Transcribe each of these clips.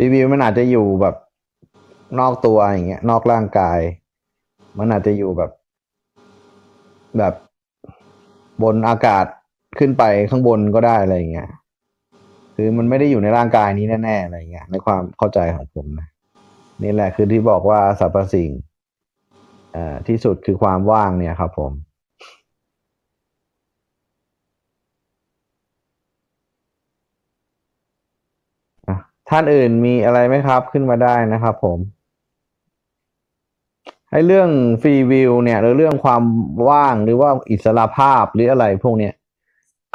รีวิวมันอาจจะอยู่แบบนอกตัวอย่างเงี้ย นอกร่างกาย มันอาจจะอยู่แบบ แบบบนอากาศขึ้นไปข้างบนก็ได้อะไรอย่างเงี้ยคือมันไม่ได้อยู่ในร่างกายนี้แน่ๆอะไรอย่างเงี้ยในความเข้าใจของผมนะนี่แหละคือที่บอกว่าสรรพสิ่งอ่อที่สุดคือความว่างเนี่ยครับผม อะ ท่านอื่นมีอะไรไหมครับขึ้นมาได้นะครับผม ให้เรื่องฟรีวิวเนี่ย หรือเรื่องความว่างหรือว่าอิสระภาพหรืออะไรพวกเนี้ย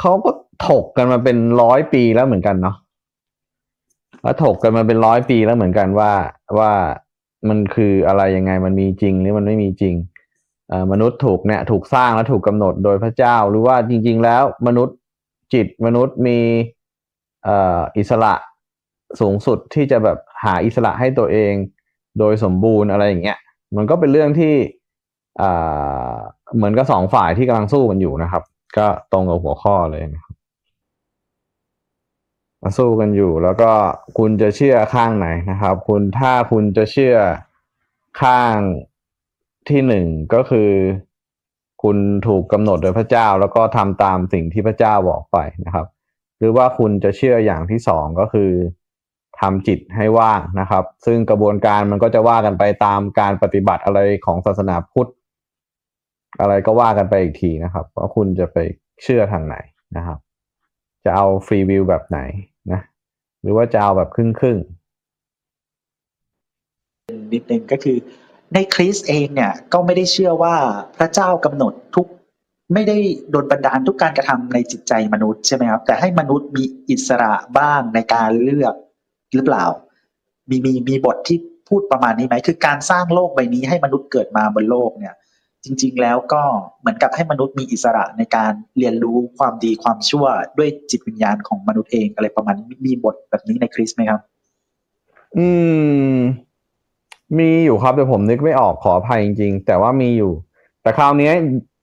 เขาก็ถกกันมาเป็นร้อยปีแล้วเหมือนกันเนาะแล้วถกกันมาเป็นร้อยปีแล้วเหมือนกันว่าว่ามันคืออะไรยังไงมันมีจริงหรือมันไม่มีจริงมนุษย์ถูกเนี่ยถูกสร้างและถูกกำหนดโดยพระเจ้า หรือว่าจริง ๆ แล้วมนุษย์จิตมนุษย์มีออิสระ สูงสุดที่จะแบบหาอิสระให้ตัวเอง โดยสมบูรณ์อะไรอย่างเงี้ย มันก็เป็นเรื่องที่เหมือนกับสองฝ่ายที่กำลังสู้กันอยู่นะครับ ก็ตรงกับหัวข้อเลยนะครับมาสู้กันอยู่ แล้วก็คุณจะเชื่อข้างไหนนะครับ คุณถ้าคุณจะเชื่อข้างที่หนึ่งก็คือ คุณถูกกำหนดโดยพระเจ้า แล้วก็ทำตามสิ่งที่พระเจ้าบอกไปนะครับ หรือว่าคุณจะเชื่ออย่างที่สองก็คือ ทำจิตให้ว่างนะครับ ซึ่งกระบวนการมันก็จะว่ากันไปตามการปฏิบัติอะไรของศาสนาพุทธ อะไรก็ว่ากันไปอีกทีนะครับ ว่าคุณจะไปเชื่อทางไหนนะครับ จะเอาฟรีวิวแบบไหนนะ หรือว่าจะเอาแบบครึ่งครึ่งนิดนึงก็คือในคริสต์เองเนี่ยก็ไม่ได้เชื่อว่าพระเจ้ากำหนดทุกไม่ได้โดนบันดาลทุกการกระทำในจิตใจมนุษย์ใช่ไหมครับ แต่ให้มนุษย์มีอิสระบ้างในการเลือก หรือเปล่า มีมีมีบทที่พูดประมาณนี้ไหมคือการสร้างโลกใบนี้ให้มนุษย์เกิดมาบนโลกเนี่ย จริง ๆ แล้วก็เหมือนกับให้มนุษย์มีอิสระในการเรียนรู้ความดีความชั่วด้วยจิตวิญญาณของมนุษย์เองอะไรประมาณนี้มีบทแบบนี้ในคริสไหมครับ อืม มีอยู่ครับแต่ผมนึกไม่ออกขออภัยจริง ๆ แต่ว่ามีอยู่ แต่คราวนี้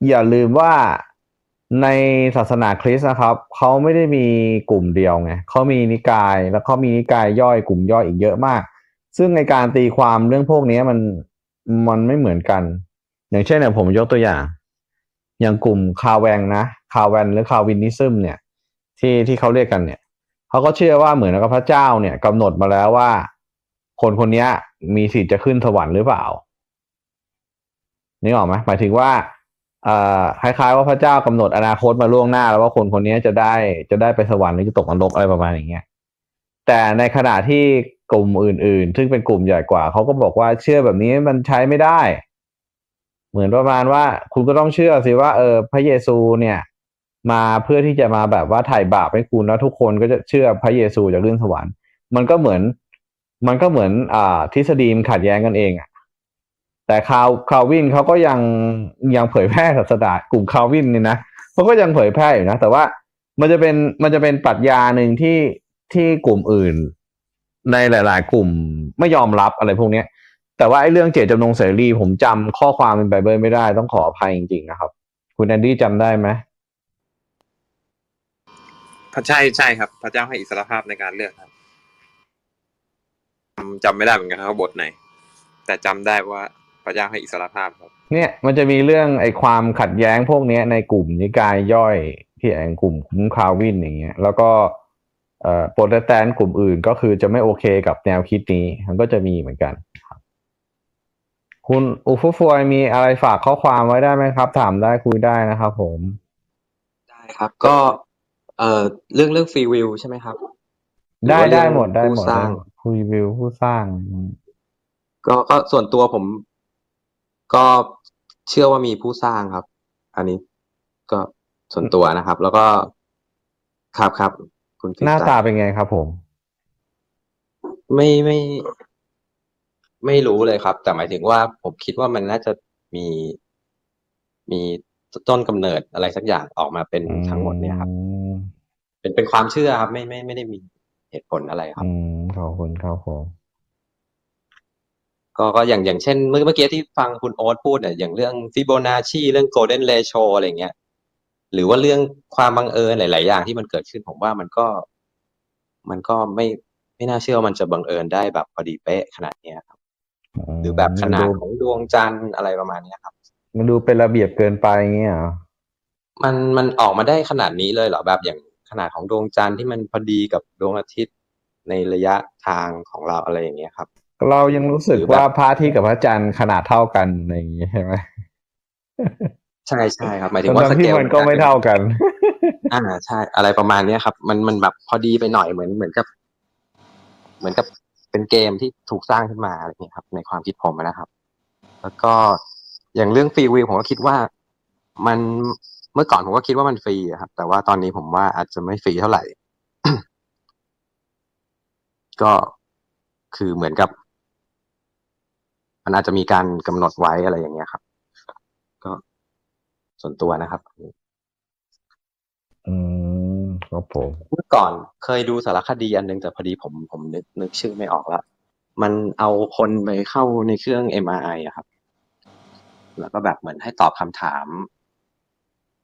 อย่าลืมว่า ในศาสนาคริสต์นะครับเขาไม่ได้มีกลุ่มเดียวไงเขามีนิกายแล้วเขามีนิกายย่อยกลุ่มย่อยอีกเยอะมาก ซึ่งในการตีความเรื่องพวกนี้มันมันไม่เหมือนกัน อย่างเช่นเนี่ยผมยกตัวอย่าง อย่างกลุ่ม Calvin นะ Calvin หรือ Calvinism เนี่ย ที่ที่เขาเรียกกันเนี่ยเขาก็เชื่อว่าเหมือนกับพระเจ้าเนี่ยกำหนดมาแล้วว่า คนคนนี้มีสิทธิ์จะขึ้นสวรรค์หรือเปล่านึกออกไหมหมายถึงว่า คล้ายๆว่าพระเจ้ากำหนดอนาคตมาล่วงหน้า แล้วว่าคนคนนี้จะได้จะได้ไปสวรรค์หรือจะตกนรกอะไรประมาณอย่างเงี้ยแต่ในขณะที่กลุ่มอื่น ๆ ซึ่งเป็นกลุ่มใหญ่กว่าเขาก็บอกว่าเชื่อแบบนี้มันใช้ไม่ได้ เหมือนประมาณว่า คุณก็ต้องเชื่อสิว่า เออ พระเยซูเนี่ย มาเพื่อที่จะมาแบบว่าถ่ายบาปให้คุณแล้วทุกคนก็จะเชื่อพระเยซูจะขึ้นสวรรค์ มันก็เหมือน มันก็เหมือนอ่าทฤษฎีมขัดแย้งกันเองอะ แต่คาวคาวินเขาก็ยังยังเผยแพร่ศาสนากลุ่มคาวินเนี่ยนะเขาก็ยังเผยแพร่อยู่นะแต่ว่ามันจะเป็นมันจะเป็นปรัชญาหนึ่งที่ที่กลุ่มอื่น ในหลาย ๆ กลุ่มไม่ยอมรับอะไรพวกเนี้ย แต่ว่าไอ้เรื่องเจตจำนงเสรี ผมจำข้อความเป็นไบเบิลไม่ได้ต้องขออภัยจริง ๆ นะครับ คุณแอนดี้จำได้ไหมพระใช่ใช่ครับ พระเจ้าให้อิสรภาพในการเลือกครับจำจำไม่ได้เหมือนกันครับบทไหน แต่จำได้ว่า พระเจ้าให้อิสรภาพครับ เนี่ยมันจะมีเรื่องไอ้ความขัดแย้งพวกเนี้ยในกลุ่มนิกายย่อยที่ไอ้กลุ่มคุ้มคาวินอย่างเงี้ย แล้วก็เอ่อโปรเตสแตนต์กลุ่มอื่นก็คือจะไม่โอเคกับแนวคิดนี้มันก็จะมีเหมือนกันครับคุณอุฟุฟวยมีอะไรฝากข้อความไว้ได้ไหมครับ ถามได้คุยได้นะครับผม ได้ครับ ก็เอ่อเรื่องเรื่องฟรีวิวใช่ไหมครับ ได้รือว่าได้เรื่องหมดได้ผู้หมดสร้างคุยวิวผู้สร้าง ก็ก็ส่วนตัวผม ก็เชื่อว่ามีผู้สร้างครับ อันนี้ก็ส่วนตัวนะครับ แล้วก็ครับครับคุณฟิหน้าศักดิ์ตาเป็นไงครับผม ไม่ไม่ไม่รู้เลยครับ แต่หมายถึงว่าผมคิดว่ามันน่าจะมีมีต้นกำเนิดอะไรสักอย่างออกมาเป็นทั้งหมดเนี่ยครับอืมเป็นเป็นความเชื่อครับ ไม่ไม่ไม่ได้มีเหตุผลอะไรครับ อืมขอบคุณครับผม ก็ก็อย่างอย่างเช่น เมื่อเมื่อกี้ที่ฟังคุณโอ๊ตพูดเนี่ยอย่างเรื่องฟิโบนัชชีเรื่องโกลเด้นเรโชอะไรเงี้ย หรือว่าเรื่องความบังเอิญหลาย ๆ อย่างที่มันเกิดขึ้นผมว่ามันก็ มันก็ไม่ไม่น่าเชื่อว่ามันจะบังเอิญได้แบบพอดีเป๊ะขนาดเนี้ยครับ หรือแบบขนาดของดวงจันทร์อะไรประมาณเนี้ยครับ มันดูเป็นระเบียบเกินไปเงี้ยเหรอมันมันออกมาได้ขนาดนี้เลยเหรอแบบอย่างขนาดของดวงจันทร์ที่มันพอดีกับดวงอาทิตย์ในระยะทางของเราอะไรอย่างเงี้ยครับ เรายังรู้สึกหรือแบบว่าพระอาทิตย์กับพระจันทร์ขนาดเท่ากันอะไรอย่างงี้ใช่ไหมใช่ใช่ครับหมายถึงว่าสทั้งๆเกที่ลมันก็ไม่เท่ากัน อ่าใช่ อะไรประมาณเนี้ยครับ มันมันแบบพอดีไปหน่อยเหมือนเหมือนกับ เหมือนกับเป็นเกมที่ถูกสร้างขึ้นมาอะไรอย่างเงี้ยครับ ในความคิดผมนะครับ แล้วก็อย่างเรื่องฟรีวิวผมก็คิดว่า มันเมื่อก่อนผมก็คิดว่ามันฟรีอะครับ แต่ว่าตอนนี้ผมว่าอาจจะไม่ฟรีเท่าไหร่ ก็คือเหมือนกับ มันอาจจะมีการกำหนดไว้อะไรอย่างเงี้ยครับ ก็ส่วนตัวนะครับ อืมครับผมเมื่อก่อนเคยดูสารคดีอันหนึงแต่พอดีผมผมนึกนึกชื่อไม่ออกละมันเอาคนไปเข้าในเครื่อง MRI อะครับ แล้วก็แบบเหมือนให้ตอบคำถาม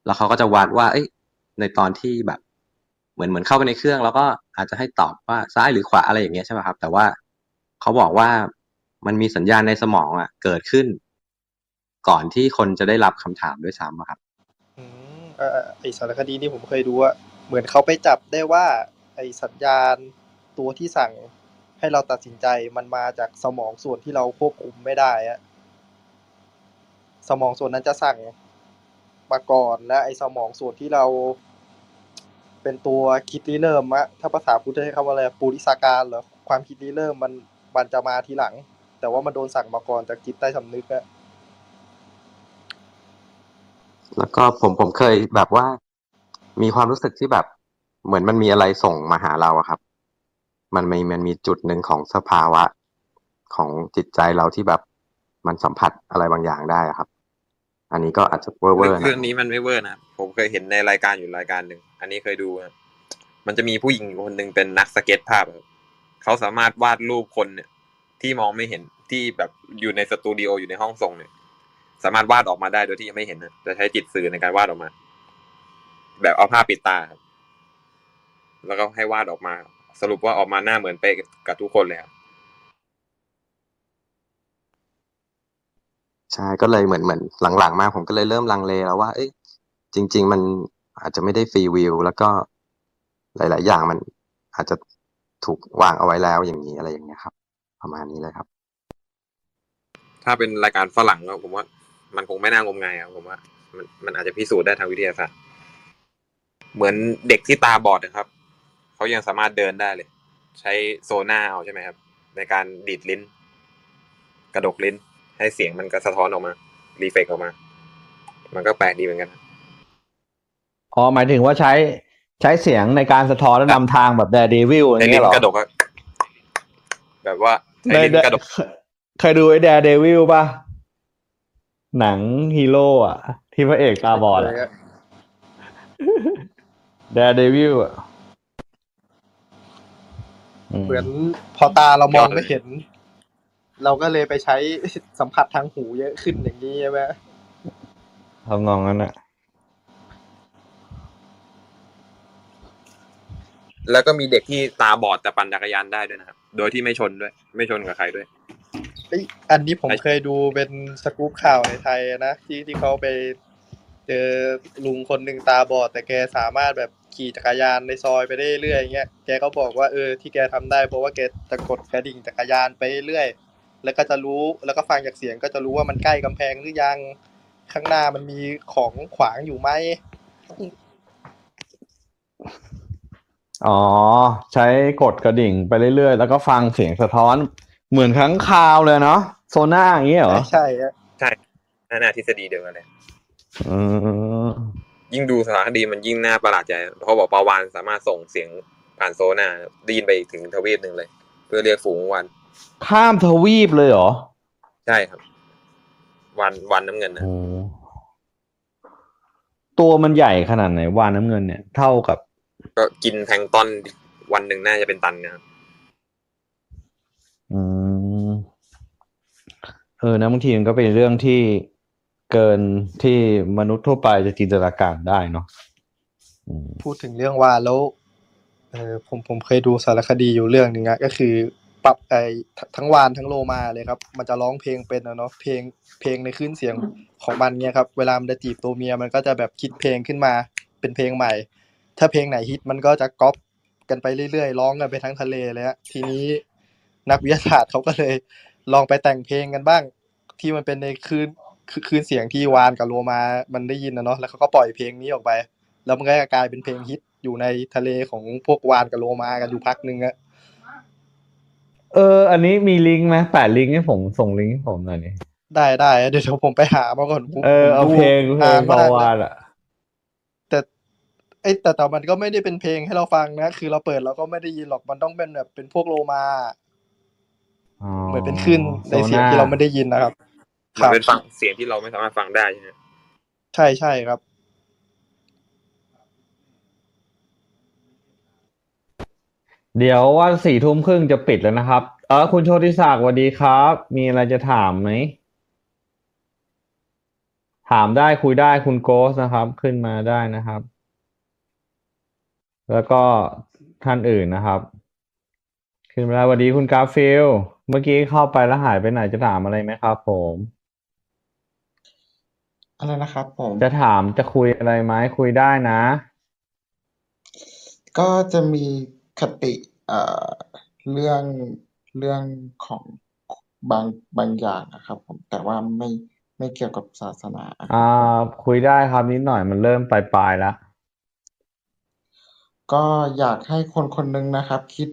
แล้วเขาก็จะวัดว่า เอ้ย ในตอนที่แบบ เหมือนเหมือนเข้าไปในเครื่อง แล้วก็อาจจะให้ตอบว่าซ้ายหรือขวาอะไรอย่างเงี้ยใช่ไหมครับ แต่ว่าเขาบอกว่า มันมีสัญญาณในสมองอะเกิดขึ้น ก่อนที่คนจะได้รับคำถามด้วยซ้ำอะครับอืมเออไอสารคดีนี่ผมเคยดูอะเหมือนเขาไปจับได้ว่า ไอสัญญาณตัวที่สั่งให้เราตัดสินใจมันมาจากสมองส่วนที่เราควบคุมไม่ได้อะสมองส่วนนั้นจะสั่งมาก่อนและไอสมองส่วนที่เรา เป็นตัวคิดริเริ่มอะถ้าภาษาพุทธใช้คำว่าอะไรปุริสาการเหรอความคิดริเริ่มมันมันจะมาทีหลัง แต่ว่ามันโดนสั่งมาก่อนจากจิตใต้สำนึกอะแล้วก็ผมผมเคยแบบว่า มีความรู้สึกที่แบบ เหมือนมันมีอะไรส่งมาหาเราอะครับ มันมีมันมีจุดหนึ่งของสภาวะ ของจิตใจเราที่แบบมันสัมผัสอะไรบางอย่างได้อะครับ อันนี้ก็อาจจะเวอร์เวอร์นะเรื่องนี้มันไม่เวอร์นะครับผมเคยเห็นในรายการอยู่รายการหนึ่งอันนี้เคยดูนะครับมันจะมีผู้หญิงคนหนึ่งเป็นนักสเก็ตภาพครับเขาสามารถวาดรูปคนเนี่ย ที่มองไม่เห็นที่แบบอยู่ในสตูดิโออยู่ในห้องส่งเนี่ย สามารถวาดออกมาได้โดยที่ยังไม่เห็นนะจะใช้จิตสื่อในการวาดออกมา แบบเอาผ้าปิดตาครับแล้วก็ให้วาดออกมา สรุปว่าออกมาหน้าเหมือนเป๊ะกับทุกคนเลยครับใช่ก็เลยเหมือนเหมือนหลังๆ มาผมก็เลยเริ่มลังเลแล้วว่า เอ้ยจริง ๆ มันอาจจะไม่ได้ฟรีวิวแล้วก็หลาย ๆ อย่างมันอาจจะถูกวางเอาไว้แล้วอย่างนี้อะไรอย่างเงี้ยครับ ประมาณนี้เลยครับ ถ้าเป็นรายการฝรั่งก็ผมว่า มันคงไม่น่างมงายครับผมว่า มันมันอาจจะพิสูจน์ได้ทางวิทยาศาสตร์ เหมือนเด็กที่ตาบอดนะครับ เขายังสามารถเดินได้เลย ใช้โซน่าเอาใช่ไหมครับ ในการดีดลิ้น กระดกลิ้น ให้เสียงมันก็สะท้อนออกมา reflect ออกมา มันก็แปลกดีเหมือนกันอ๋อหมายถึงว่าใช้ใช้เสียงในการสะท้อนและนำทางแบบ Daredevil อในย่างลิ้เงี้ยเหรอนกระดกอะแบบว่า ใช้ลิ้นกระดกเคยดูไอ้ Daredevil ป่ะ หนังฮีโร่อะที่พระเอกตาบอดอะ Daredevil อะเหมือนพอตาเรามองไม่เห็น เราก็เลยไปใช้สัมผัสทางหูเยอะขึ้นอย่างนี้ใช่ไหมทำนองนั้นอะ แล้วก็มีเด็กที่ตาบอดแต่ปั่นจักรยานได้ด้วยนะครับ โดยที่ไม่ชนด้วย ไม่ชนกับใครด้วยอันนี้ผมเคยดูเป็นสกู๊ปข่าวในไทยนะที่ที่เขาไปเจอลุงคนหนึ่งตาบอด แต่แกสามารถแบบขี่จักรยานในซอยไปได้เรื่อยอย่างเงี้ยแกก็บอกว่าเออที่แกทำได้เพราะว่าแกจะกดกระดิ่งจักรยานไปเรื่อยแล้วก็จะรู้แล้วก็ฟังจากเสียงก็จะรู้ว่ามันใกล้กำแพงหรือยังข้างหน้ามันมีของขวางอยู่ไหม อ๋อ ใช้กดกระดิ่งไปเรื่อยๆ แล้วก็ฟังเสียงสะท้อนเหมือนครั้งคราวเลยเนาะโซน่าอย่างเงี้ยเหรอ ใช่ฮะใช่น่าน่าทฤษฎีเดียวกันเลยอืมยิ่งดูสารคดีมันยิ่งน่าประหลาดใจเพราะบอกปลาวานสามารถส่งเสียงผ่านโซน่าได้ยินไปถึงทวีปหนึ่งเลย เพื่อเรียกฝูงวานข้ามทวีปเลยเหรอ ใช่ครับ วันวันน้ำเงินนะโอ้ตัวมันใหญ่ขนาดไหนวานน้ำเงินเนี่ย เท่ากับ ก็กินแพลงก์ต้นวันหนึ่งน่าจะเป็นตันนะครับอืมเออนะบางทีมันก็เป็นเรื่องที่เกินที่มนุษย์ทั่วไปจะจินตนาการได้เนาะอืมพูดถึงเรื่องวานแล้วเออผมผมเคยดูสารคดีอยู่เรื่องหนึ่งอะก็คือปรับไอ้ททั้งวานทั้งโลมาเลยครับ มันจะร้องเพลงเป็นอะเนาะเพลงเพลงในคลื่นเสียงของมันเนี่ยครับ เวลามันจะจีบตัวเมียมันก็จะแบบคิดเพลงขึ้นมาเป็นเพลงใหม่ ถ้าเพลงไหนฮิตมันก็จะก๊อปกันไปเรื่อยๆร้องกันไปทั้งทะเลเลยฮะทีนี้นักวิทยาศาสตร์เขาก็เลยลองไปแต่งเพลงกันบ้าง ที่มันเป็นในคลื่นคคลื่นเสียงที่วานกับโลมามันได้ยินนะเนาะแล้วเขาก็ปล่อยเพลงนี้ออกไป แล้วมันก็กลายเป็นเพลงฮิตอยู่ในทะเลของพวกวานกับโลมากันอยู่พักหนึ่งอะเออ อันนี้มีลิงก์ไหมแปะลิงก์ให้ผมส่งลิงก์ให้ผมหน่อยนี่ได้ได้เดี๋ยวผมไปหามาก่อนผมเออเอาผมดูเพลงเพลนางนปมากระวาแล้วนอะแต่ ไอยแต่แต่มันก็ไม่ได้เป็นเพลงให้เราฟังนะ คือเราเปิดเราก็ไม่ได้ยินหรอกมันต้องเป็นแบบเป็นพวกโลมาอ๋อเหมือนเป็นคลื่นในเสียงที่เราไม่ได้ยินนะครับคมันรับเป็นฟังเสียงที่เราไม่สามารถฟังได้ใช่ไหมใช่ใช่ครับ เดี๋ยววันสี่ทุ่มครึ่งจะปิดแล้วนะครับ เออคุณโชติศักดิ์สวัสดีครับ มีอะไรจะถามไหมถามได้คุยได้คุณโกสนะครับ ขึ้นมาได้นะครับ แล้วก็ท่านอื่นนะครับ ขึ้นมาแล้วสวัสดีคุณกราฟิลเมื่อกี้เข้าไปแล้วหายไปไหนจะถามอะไรไหมครับ ผม อะไรนะครับ ผม จะถามจะคุยอะไรไหมคุยได้นะ ก็จะมีคติเอ่อเรื่องเรื่องของบางบางอย่างนะครับ ผมแต่ว่าไม่ไม่เกี่ยวกับศาสนาครับอ่าผมคุยได้ครับนิดหน่อยมันเริ่มปลายๆแล้ว ก็อยากให้คนคนหนึ่งนะครับ คิด